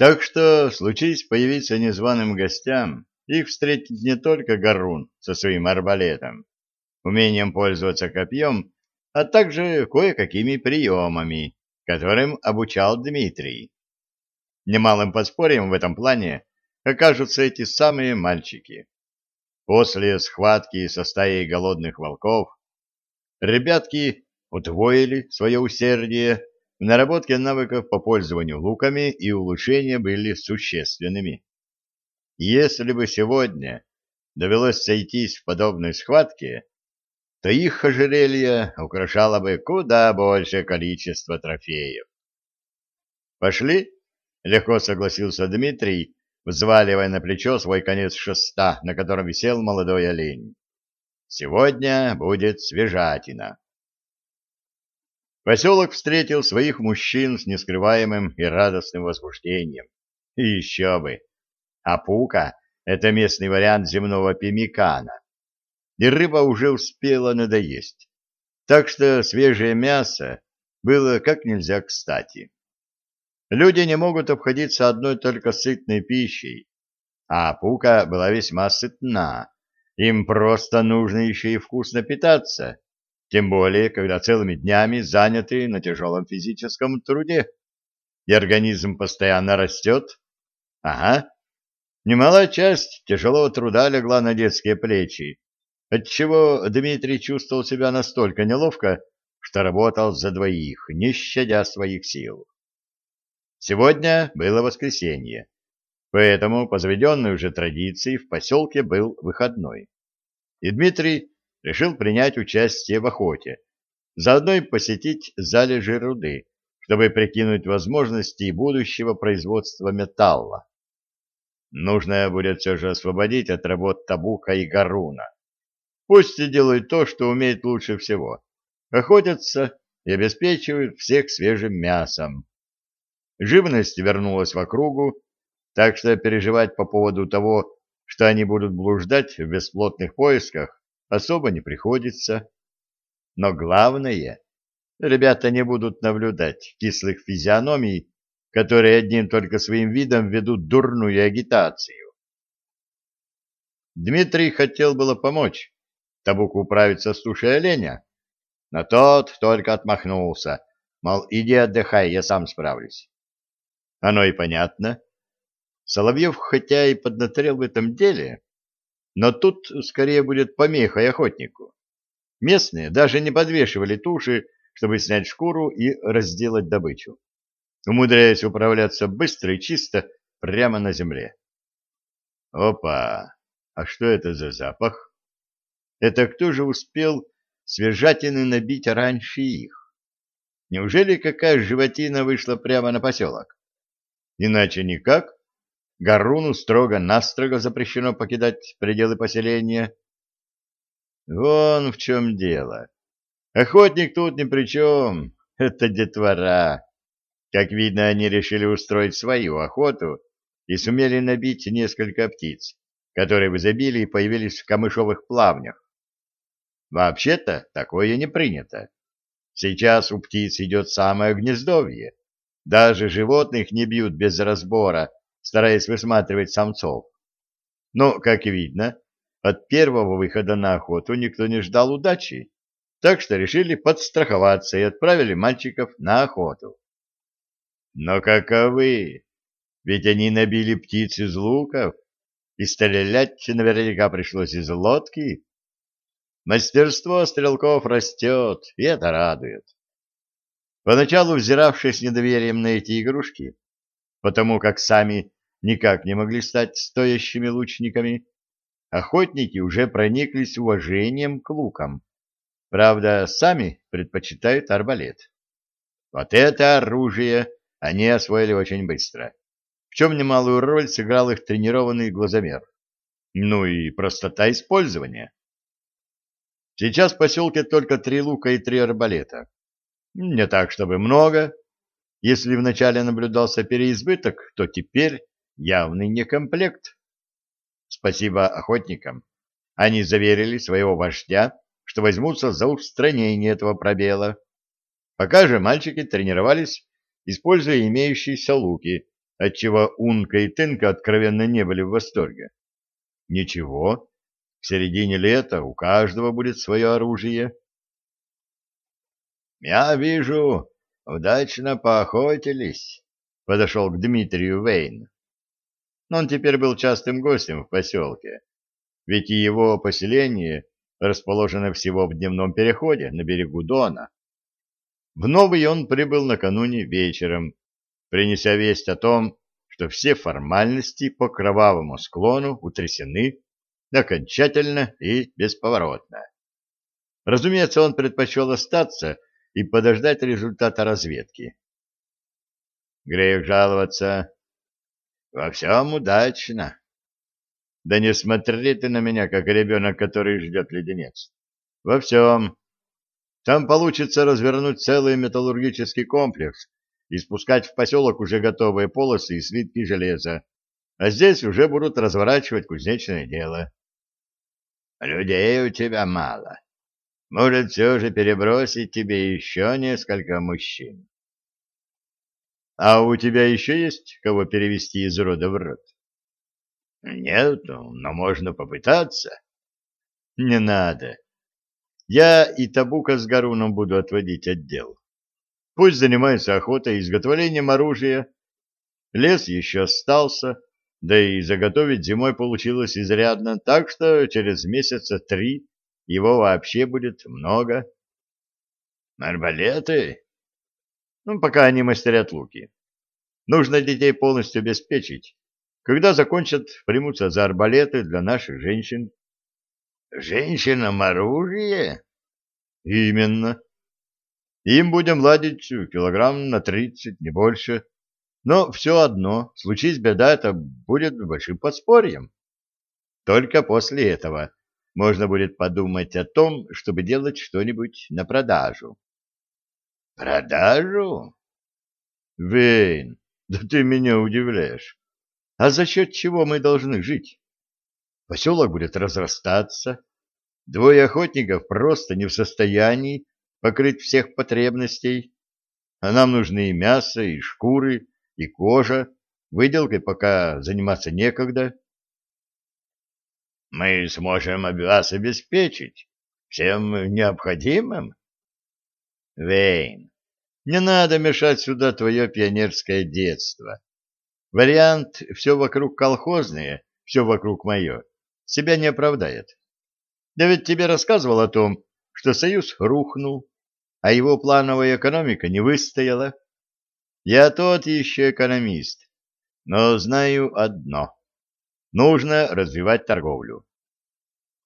Так что, случись появиться незваным гостям, их встретит не только Гарун со своим арбалетом, умением пользоваться копьем, а также кое-какими приемами, которым обучал Дмитрий. Немалым подспорьем в этом плане окажутся эти самые мальчики. После схватки со стаей голодных волков ребятки удвоили свое усердие в наработке навыков по пользованию луками и улучшения были существенными. Если бы сегодня довелось сойтись в подобной схватке, то их ожерелье украшало бы куда большее количество трофеев. «Пошли?» — легко согласился Дмитрий, взваливая на плечо свой конец шеста, на котором висел молодой олень. «Сегодня будет свежатина». Поселок встретил своих мужчин с нескрываемым и радостным возбуждением. И еще бы! Апука — это местный вариант земного пемикана. И рыба уже успела надоесть. Так что свежее мясо было как нельзя кстати. Люди не могут обходиться одной только сытной пищей, а Апука была весьма сытна. Им просто нужно еще и вкусно питаться тем более, когда целыми днями заняты на тяжелом физическом труде, и организм постоянно растет. Ага, немалая часть тяжелого труда легла на детские плечи, отчего Дмитрий чувствовал себя настолько неловко, что работал за двоих, не щадя своих сил. Сегодня было воскресенье, поэтому по заведенной уже традиции в поселке был выходной. И Дмитрий решил принять участие в охоте, заодно и посетить залежи руды, чтобы прикинуть возможности будущего производства металла. Нужно будет все же освободить от работ Табука и Гаруна. Пусть и делают то, что умеют лучше всего. Охотятся и обеспечивают всех свежим мясом. Живность вернулась в округу, так что переживать по поводу того, что они будут блуждать в бесплотных поисках, особо не приходится. Но главное, ребята не будут наблюдать кислых физиономий, которые одним только своим видом ведут дурную агитацию. Дмитрий хотел было помочь Табуку управиться с тушей оленя, но тот только отмахнулся, мол, иди отдыхай, я сам справлюсь. Оно и понятно. Соловьев хотя и поднаторел в этом деле, но тут скорее будет помехой охотнику. Местные даже не подвешивали туши, чтобы снять шкуру и разделать добычу, умудряясь управляться быстро и чисто прямо на земле. Опа! А что это за запах? Это кто же успел свежатины набить раньше их? Неужели какая животина вышла прямо на поселок? Иначе никак. Гаруну строго-настрого запрещено покидать пределы поселения. Вон в чем дело. Охотник тут ни при чем. Это детвора. Как видно, они решили устроить свою охоту и сумели набить несколько птиц, которые в изобилии появились в камышовых плавнях. Вообще-то такое не принято. Сейчас у птиц идет самое гнездовье. Даже животных не бьют без разбора, стараясь высматривать самцов. Но, как видно, от первого выхода на охоту никто не ждал удачи, так что решили подстраховаться и отправили мальчиков на охоту. Но каковы? Ведь они набили птиц из луков, и стрелять наверняка пришлось из лодки. Мастерство стрелков растет, и это радует. Поначалу, взиравшись недоверием на эти игрушки, потому как сами никак не могли стать стоящими лучниками, охотники уже прониклись уважением к лукам. Правда, сами предпочитают арбалет. Вот это оружие они освоили очень быстро, в чем немалую роль сыграл их тренированный глазомер. Ну и простота использования. Сейчас в поселке только три лука и три арбалета. Не так, чтобы много, если вначале наблюдался переизбыток, то теперь явный некомплект. Спасибо охотникам. Они заверили своего вождя, что возьмутся за устранение этого пробела. Пока же мальчики тренировались, используя имеющиеся луки, отчего Унка и Тынка откровенно не были в восторге. Ничего, в середине лета у каждого будет свое оружие. «Я вижу, удачно поохотились», — подошел к Дмитрию Вейн. Он теперь был частым гостем в поселке, ведь и его поселение расположено всего в дневном переходе на берегу Дона. В Новый он прибыл накануне вечером, принеся весть о том, что все формальности по кровавому склону утрясены окончательно и бесповоротно. Разумеется, он предпочел остаться и подождать результата разведки. Грех жаловаться. Во всем удачно. Да не смотри ты на меня, как ребенок, который ждет леденец. Во всем. Там получится развернуть целый металлургический комплекс и спускать в поселок уже готовые полосы и слитки железа, а здесь уже будут разворачивать кузнечное дело. Людей у тебя мало. Может, все же перебросить тебе еще несколько мужчин. А у тебя еще есть кого перевести из рода в род? Нет, но можно попытаться. Не надо. Я и Табука с Гаруном буду отводить отдел. Пусть занимаются охотой и изготовлением оружия. Лес еще остался, да и заготовить зимой получилось изрядно, так что через месяца три его вообще будет много. Арбалеты? Ну, пока они мастерят луки. Нужно детей полностью обеспечить. Когда закончат, примутся за арбалеты для наших женщин. Женщинам оружие? Именно. Им будем ладить килограмм на тридцать, не больше. Но все одно, случись беда, это будет большим подспорьем. Только после этого можно будет подумать о том, чтобы делать что-нибудь на продажу. Продажу? Вейн, да ты меня удивляешь. А за счет чего мы должны жить? Поселок будет разрастаться. Двое охотников просто не в состоянии покрыть всех потребностей. А нам нужны и мясо, и шкуры, и кожа, выделкой пока заниматься некогда. Мы сможем вас обеспечить всем необходимым. Вейн, не надо мешать сюда твое пионерское детство. Вариант «все вокруг колхозное, все вокруг мое» себя не оправдает. Я ведь тебе рассказывал о том, что Союз рухнул, а его плановая экономика не выстояла. Я тот еще экономист, но знаю одно. Нужно развивать торговлю.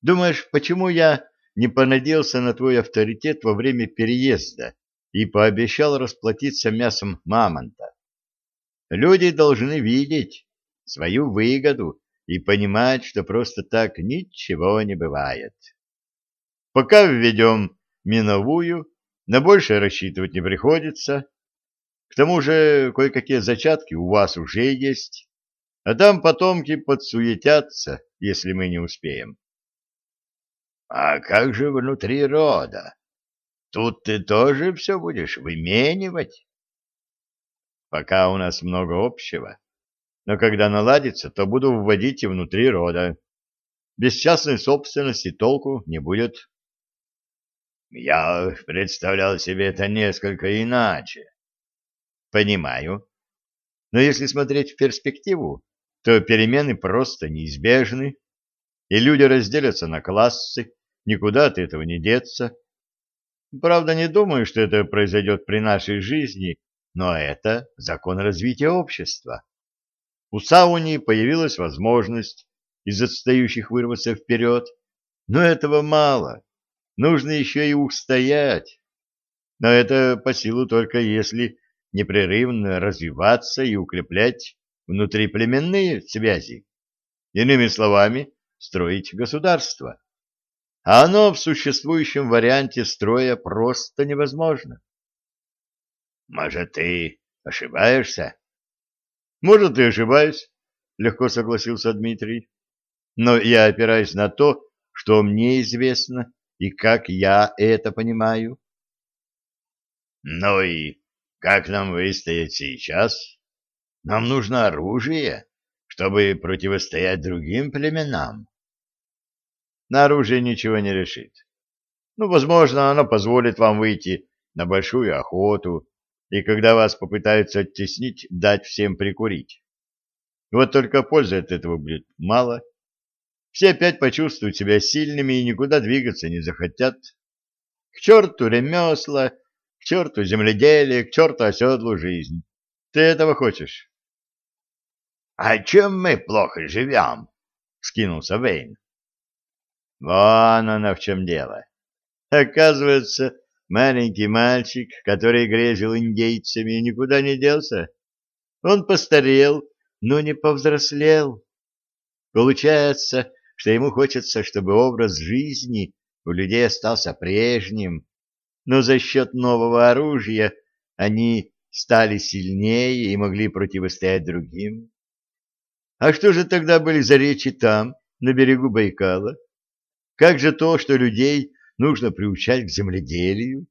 Думаешь, почему я не понадеялся на твой авторитет во время переезда и пообещал расплатиться мясом мамонта? Люди должны видеть свою выгоду и понимать, что просто так ничего не бывает. Пока введем миновую, на большее рассчитывать не приходится, к тому же кое-какие зачатки у вас уже есть, а там потомки подсуетятся, если мы не успеем. — А как же внутри рода? Тут ты тоже все будешь выменивать? — Пока у нас много общего, но когда наладится, то буду вводить и внутри рода. Без частной собственности толку не будет. — Я представлял себе это несколько иначе. Понимаю. Но если смотреть в перспективу, то перемены просто неизбежны, и люди разделятся на классы, никуда от этого не деться. Правда, не думаю, что это произойдет при нашей жизни, но это закон развития общества. У Сауни появилась возможность из отстающих вырваться вперед, но этого мало. Нужно еще и устоять. Но это по силу только если непрерывно развиваться и укреплять внутриплеменные связи. Иными словами, строить государство. А оно в существующем варианте строя просто невозможно. Может, ты ошибаешься? Может, и ошибаюсь, легко согласился Дмитрий. Но я опираюсь на то, что мне известно и как я это понимаю. Ну и как нам выстоять сейчас? Нам нужно оружие, чтобы противостоять другим племенам. На оружие ничего не решит. Ну, возможно, оно позволит вам выйти на большую охоту, и когда вас попытаются оттеснить, дать всем прикурить. Вот только пользы от этого будет мало. Все опять почувствуют себя сильными и никуда двигаться не захотят. К черту ремесла, к черту земледелие, к черту оседлую жизнь. Ты этого хочешь? — А чем мы плохо живем? — скинулся Вейн. — Вон оно в чем дело. Оказывается, маленький мальчик, который грезил индейцами, никуда не делся. Он постарел, но не повзрослел. Получается, что ему хочется, чтобы образ жизни у людей остался прежним, но за счет нового оружия они стали сильнее и могли противостоять другим. А что же тогда были за речи там, на берегу Байкала? Как же то, что людей нужно приучать к земледелию?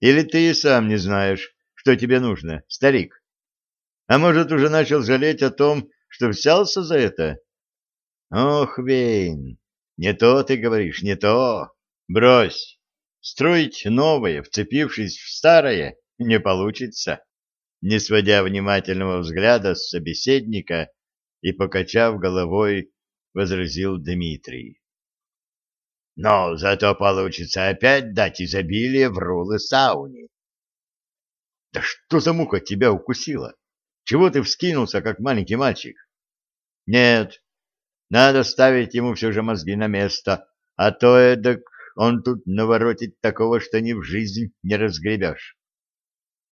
Или ты и сам не знаешь, что тебе нужно, старик? А может, уже начал жалеть о том, что взялся за это? Ох, Вейн, не то ты говоришь, не то. Брось. Строить новое, вцепившись в старое, не получится. Не сводя внимательного взгляда с собеседника и покачав головой, возразил Дмитрий. Но зато получится опять дать изобилие в рулы сауне. Да что за муха тебя укусила? Чего ты вскинулся, как маленький мальчик? Нет, надо ставить ему все же мозги на место, а то эдак он тут наворотит такого, что ни в жизнь не разгребешь.